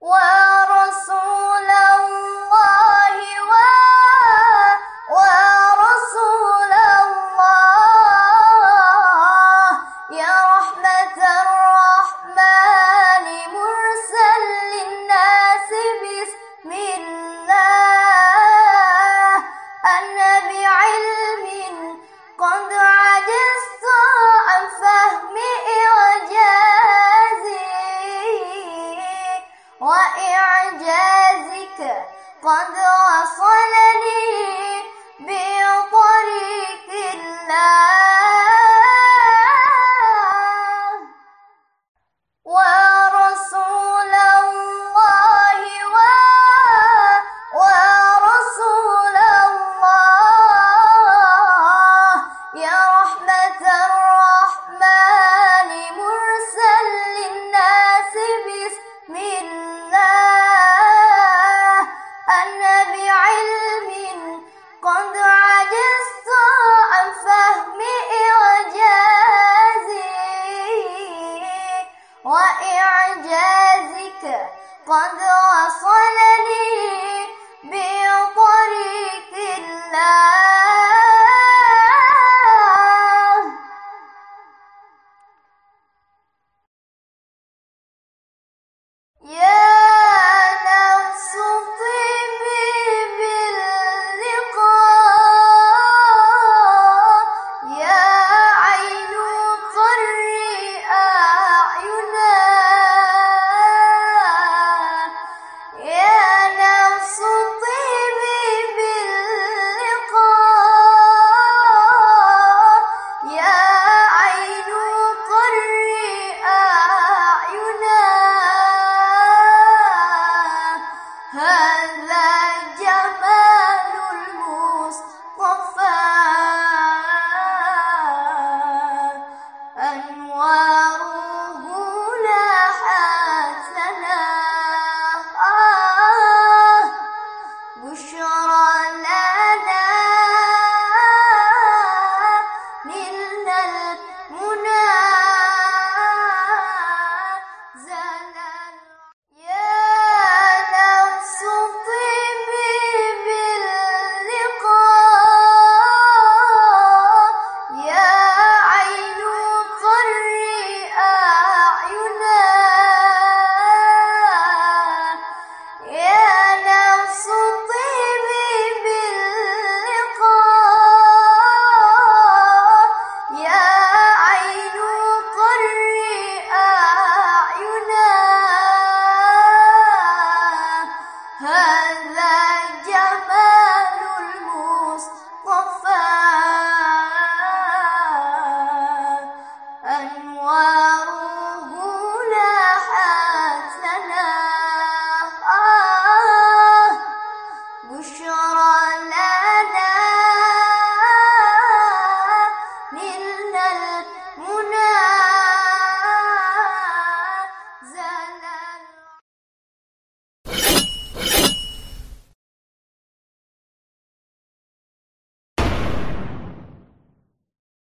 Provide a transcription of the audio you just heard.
我。upon the